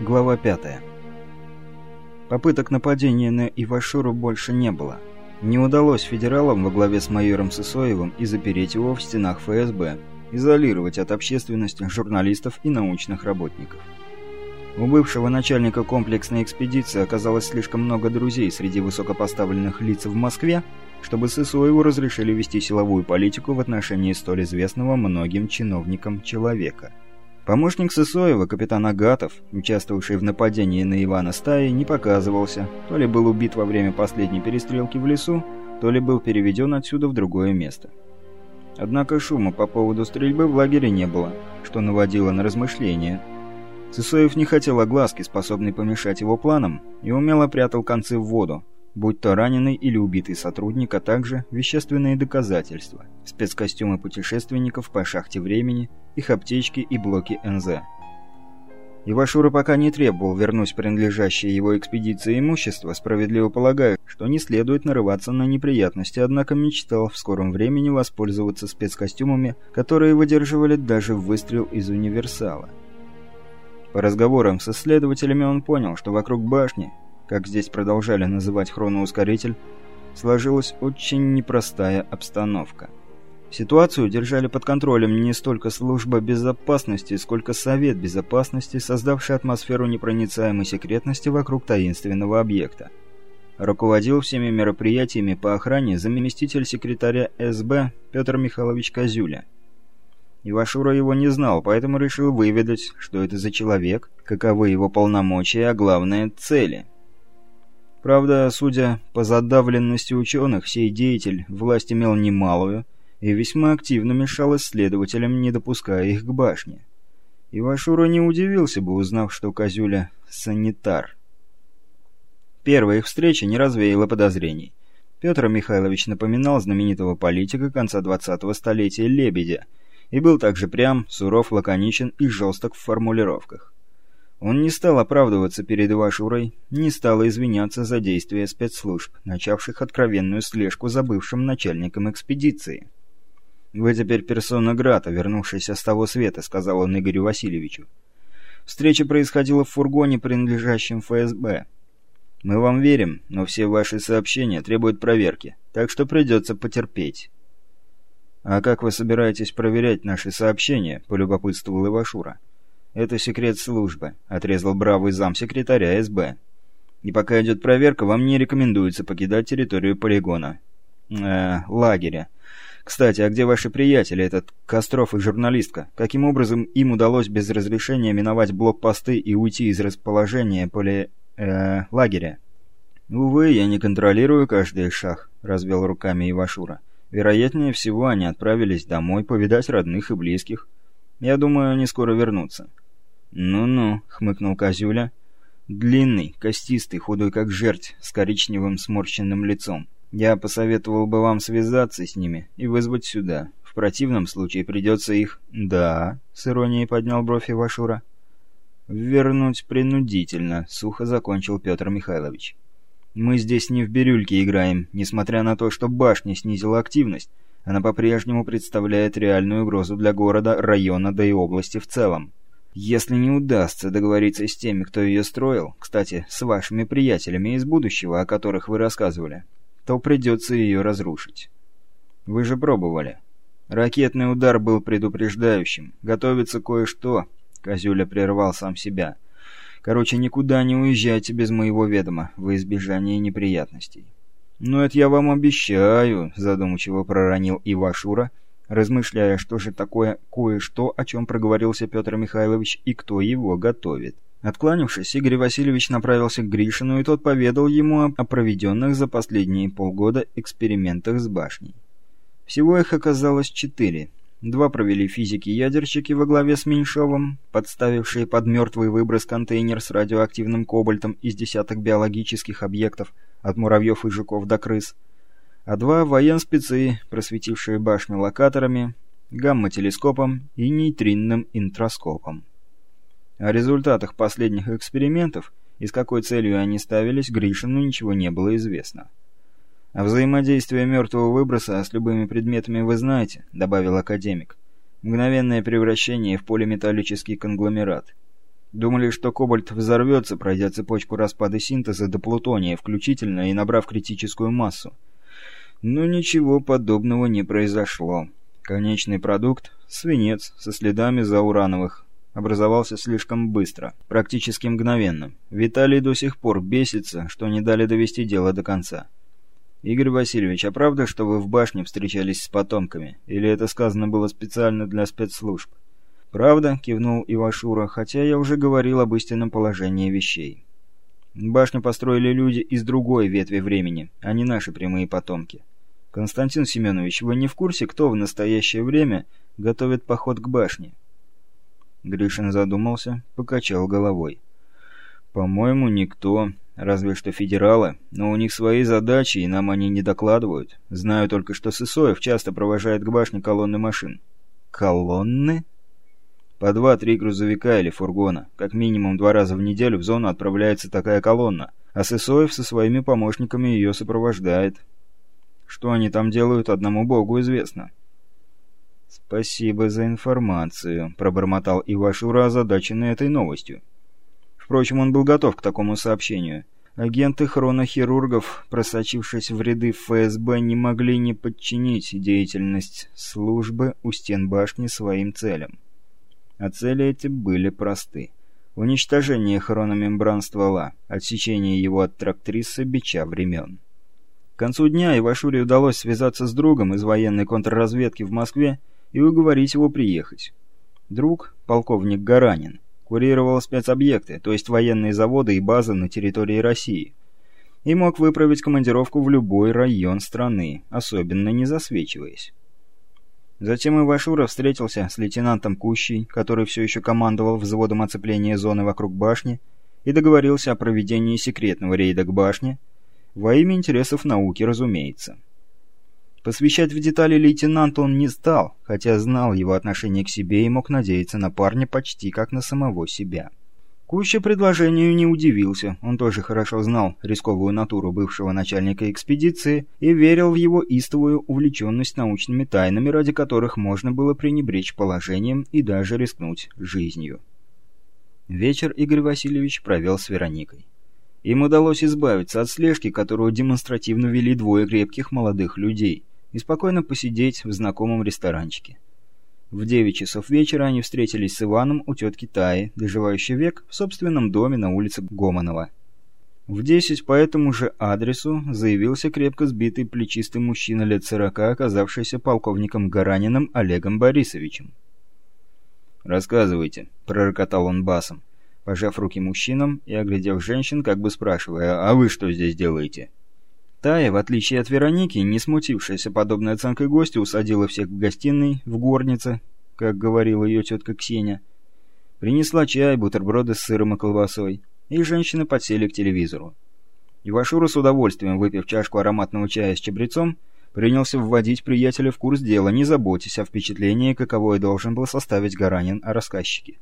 Глава 5. Попыток нападения на Ивашуру больше не было. Не удалось федералам во главе с майором Сысоевым и запереть его в стенах ФСБ, изолировать от общественности журналистов и научных работников. У бывшего начальника комплексной экспедиции оказалось слишком много друзей среди высокопоставленных лиц в Москве, чтобы Сысоеву разрешили вести силовую политику в отношении столь известного многим чиновникам человека – Помощник Сысоева, капитан Агатов, участвовавший в нападении на Ивана Стаи, не показывался, то ли был убит во время последней перестрелки в лесу, то ли был переведен отсюда в другое место. Однако шума по поводу стрельбы в лагере не было, что наводило на размышления. Сысоев не хотел огласки, способной помешать его планам, и умело прятал концы в воду, будь то раненый или убитый сотрудник, а также вещественные доказательства, спецкостюмы путешественников по шахте времени, их аптечки и блоки НЗ. Ивашура пока не требовал вернуть принадлежащее его экспедиции имущество, справедливо полагая, что не следует нарываться на неприятности, однако мечтал в скором времени воспользоваться спецкостюмами, которые выдерживали даже выстрел из универсала. По разговорам с исследователями он понял, что вокруг башни как здесь продолжали называть хроноускоритель, сложилась очень непростая обстановка. Ситуацию держали под контролем не столько служба безопасности, сколько Совет безопасности, создавший атмосферу непроницаемой секретности вокруг таинственного объекта. Руководил всеми мероприятиями по охране заместитель секретаря СБ Петр Михайлович Козюля. Ивашура его не знал, поэтому решил выведать, что это за человек, каковы его полномочия, а главное – цели – Правда, судя по задавленности ученых, сей деятель власть имел немалую и весьма активно мешал исследователям, не допуская их к башне. Ивашура не удивился бы, узнав, что Козюля — санитар. Первая их встреча не развеяла подозрений. Петр Михайлович напоминал знаменитого политика конца 20-го столетия Лебедя и был также прям, суров, лаконичен и жесток в формулировках. Он не стал оправдываться перед Ивашурой, не стал извиняться за действия спецслужб, начавших откровенную слежку за бывшим начальником экспедиции. «Вы теперь персона Грата, вернувшаяся с того света», — сказал он Игорю Васильевичу. «Встреча происходила в фургоне, принадлежащем ФСБ. Мы вам верим, но все ваши сообщения требуют проверки, так что придется потерпеть». «А как вы собираетесь проверять наши сообщения?» — полюбопытствовал Ивашура. «Это секрет службы», — отрезал бравый замсекретаря СБ. «И пока идет проверка, вам не рекомендуется покидать территорию полигона. Э, лагеря. Кстати, а где ваши приятели, этот Костров и журналистка? Каким образом им удалось без разрешения миновать блокпосты и уйти из расположения поли... Э, лагеря?» «Увы, я не контролирую каждый шаг», — развел руками Ивашура. «Вероятнее всего, они отправились домой повидать родных и близких». Я думаю, они скоро вернутся». «Ну-ну», — хмыкнул Козюля. «Длинный, костистый, худой как жерть, с коричневым сморщенным лицом. Я посоветовал бы вам связаться с ними и вызвать сюда. В противном случае придется их...» «Да», — с иронией поднял бровь Ивашура. «Вернуть принудительно», — сухо закончил Петр Михайлович. «Мы здесь не в бирюльке играем, несмотря на то, что башня снизила активность. Она по-прежнему представляет реальную угрозу для города, района, да и области в целом. Если не удастся договориться с теми, кто ее строил, кстати, с вашими приятелями из будущего, о которых вы рассказывали, то придется ее разрушить. Вы же пробовали. Ракетный удар был предупреждающим. Готовится кое-что. Козюля прервал сам себя. Короче, никуда не уезжайте без моего ведома, во избежание неприятностей. «Ну, это я вам обещаю», — задумчиво проронил Ивашура, размышляя, что же такое кое-что, о чем проговорился Петр Михайлович и кто его готовит. Откланившись, Игорь Васильевич направился к Гришину, и тот поведал ему о проведенных за последние полгода экспериментах с башней. Всего их оказалось четыре. Два провели физики-ядерщики во главе с Меньшовым, подставившие под мертвый выброс контейнер с радиоактивным кобальтом из десяток биологических объектов – от муравьев и жуков до крыс, а два военспецы, просветившие башню локаторами, гамма-телескопом и нейтринным интроскопом. О результатах последних экспериментов и с какой целью они ставились, Гришину ничего не было известно. «А взаимодействие мертвого выброса с любыми предметами вы знаете», — добавил академик. «Мгновенное превращение в полиметаллический конгломерат. Думали, что кобальт взорвется, пройдя цепочку распада синтеза до плутония включительно и набрав критическую массу. Но ничего подобного не произошло. Конечный продукт — свинец со следами заурановых образовался слишком быстро, практически мгновенно. Виталий до сих пор бесится, что не дали довести дело до конца. «Игорь Васильевич, а правда, что вы в башне встречались с потомками? Или это сказано было специально для спецслужб?» «Правда», — кивнул Ивашура, хотя я уже говорил об истинном положении вещей. «Башню построили люди из другой ветви времени, а не наши прямые потомки. Константин Семенович, вы не в курсе, кто в настоящее время готовит поход к башне?» Гришин задумался, покачал головой. «По-моему, никто. Разве что федералы. Но у них свои задачи, и нам они не докладывают. Знаю только, что Сысоев часто провожает к башне колонны машин». «Колонны?» «По два-три грузовика или фургона. Как минимум два раза в неделю в зону отправляется такая колонна, а Сысоев со своими помощниками ее сопровождает. Что они там делают, одному богу известно». «Спасибо за информацию», — пробормотал Ивашура, озадаченный этой новостью. Впрочем, он был готов к такому сообщению. Агенты хронохирургов, просочившись в ряды ФСБ, не могли не подчинить деятельность службы у стен башни своим целям. А цели эти были просты. Уничтожение хрономембран ствола, отсечение его от трактрисы бича времен. К концу дня Ивашуре удалось связаться с другом из военной контрразведки в Москве и уговорить его приехать. Друг, полковник Гаранин, курировал спецобъекты, то есть военные заводы и базы на территории России, и мог выправить командировку в любой район страны, особенно не засвечиваясь. Затем Ивашура встретился с лейтенантом Кущей, который все еще командовал взводом оцепления зоны вокруг башни, и договорился о проведении секретного рейда к башне, во имя интересов науки, разумеется. Посвящать в детали лейтенанта он не стал, хотя знал его отношение к себе и мог надеяться на парня почти как на самого себя. Куща предложению не удивился, он тоже хорошо знал рисковую натуру бывшего начальника экспедиции и верил в его истовую увлеченность научными тайнами, ради которых можно было пренебречь положением и даже рискнуть жизнью. Вечер Игорь Васильевич провел с Вероникой. Им удалось избавиться от слежки, которую демонстративно вели двое крепких молодых людей – и спокойно посидеть в знакомом ресторанчике. В 9 часов вечера они встретились с Иваном у тетки Таи, доживающей век, в собственном доме на улице Гомонова. В 10 по этому же адресу заявился крепко сбитый плечистый мужчина лет 40, оказавшийся полковником Гараниным Олегом Борисовичем. «Рассказывайте», — пророкотал он басом, пожав руки мужчинам и оглядев женщин, как бы спрашивая, «А вы что здесь делаете?» Тая, в отличие от Вероники, не смутившаяся подобной оценкой гостя, усадила всех в гостиной, в горнице, как говорила ее тетка Ксения. Принесла чай, бутерброды с сыром и колбасой, и женщины подсели к телевизору. Ивашура с удовольствием, выпив чашку ароматного чая с чабрецом, принялся вводить приятеля в курс дела, не заботясь о впечатлении, каковое должен был составить Гаранин о рассказчике.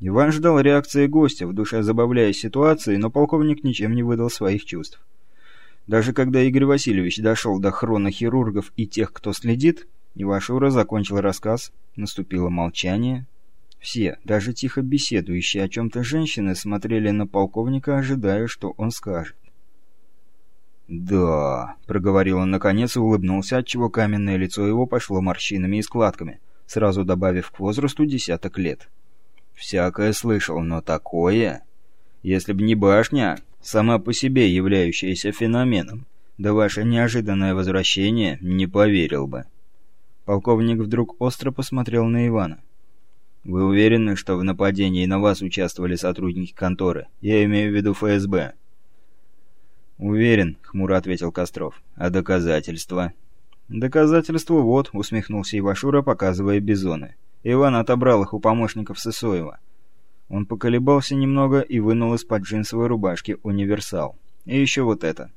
Иван ждал реакции гостя, в душе забавляясь ситуацией, но полковник ничем не выдал своих чувств. Даже когда Игорь Васильевич дошел до хронохирургов и тех, кто следит, Ивашура закончил рассказ, наступило молчание. Все, даже тихо беседующие о чем-то женщины, смотрели на полковника, ожидая, что он скажет. «Да», — проговорил он наконец и улыбнулся, отчего каменное лицо его пошло морщинами и складками, сразу добавив к возрасту десяток лет. «Всякое слышал, но такое...» Если б не башня, сама по себе являющаяся феноменом, да ваше неожиданное возвращение, не поверил бы. Полковник вдруг остро посмотрел на Ивана. «Вы уверены, что в нападении на вас участвовали сотрудники конторы? Я имею в виду ФСБ». «Уверен», — хмуро ответил Костров. «А доказательства?» «Доказательства вот», — усмехнулся Ивашура, показывая бизоны. Иван отобрал их у помощников Сысоева. Он поколебался немного и вынул из-под джинсовой рубашки универсал. И еще вот это.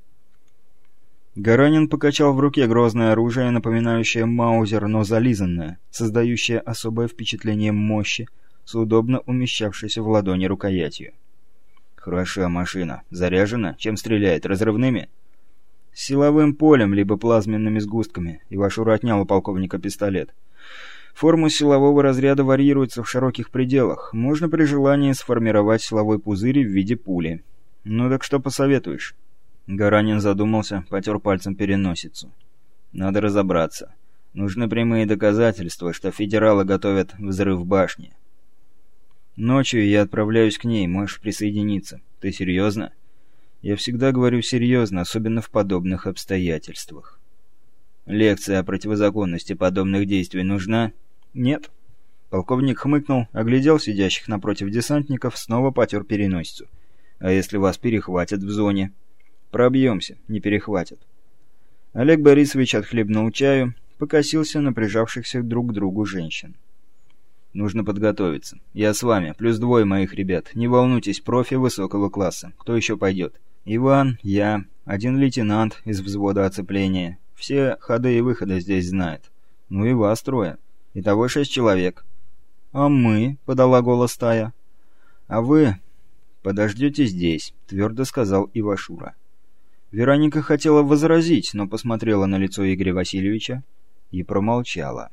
Гаранин покачал в руке грозное оружие, напоминающее маузер, но зализанное, создающее особое впечатление мощи, с удобно умещавшейся в ладони рукоятью. «Хороша машина. Заряжена? Чем стреляет? Разрывными?» «Силовым полем, либо плазменными сгустками», — Ивашура отнял у полковника пистолет. Форма силового разряда варьируется в широких пределах. Можно при желании сформировать силовой пузырь в виде пули. Ну так что посоветуешь?» Гаранин задумался, потер пальцем переносицу. «Надо разобраться. Нужны прямые доказательства, что федералы готовят взрыв башни. Ночью я отправляюсь к ней, можешь присоединиться. Ты серьезно?» «Я всегда говорю серьезно, особенно в подобных обстоятельствах». «Лекция о противозаконности подобных действий нужна?» «Нет». Полковник хмыкнул, оглядел сидящих напротив десантников, снова потер переносицу. «А если вас перехватят в зоне?» «Пробьемся, не перехватят». Олег Борисович отхлебнул чаю, покосился на прижавшихся друг к другу женщин. «Нужно подготовиться. Я с вами, плюс двое моих ребят. Не волнуйтесь, профи высокого класса. Кто еще пойдет?» «Иван, я, один лейтенант из взвода оцепления. Все ходы и выходы здесь знают. Ну и вас трое. Итого шесть человек. «А мы?» — подала голос Тая. «А вы подождете здесь», — твердо сказал Ивашура. Вероника хотела возразить, но посмотрела на лицо Игоря Васильевича и промолчала.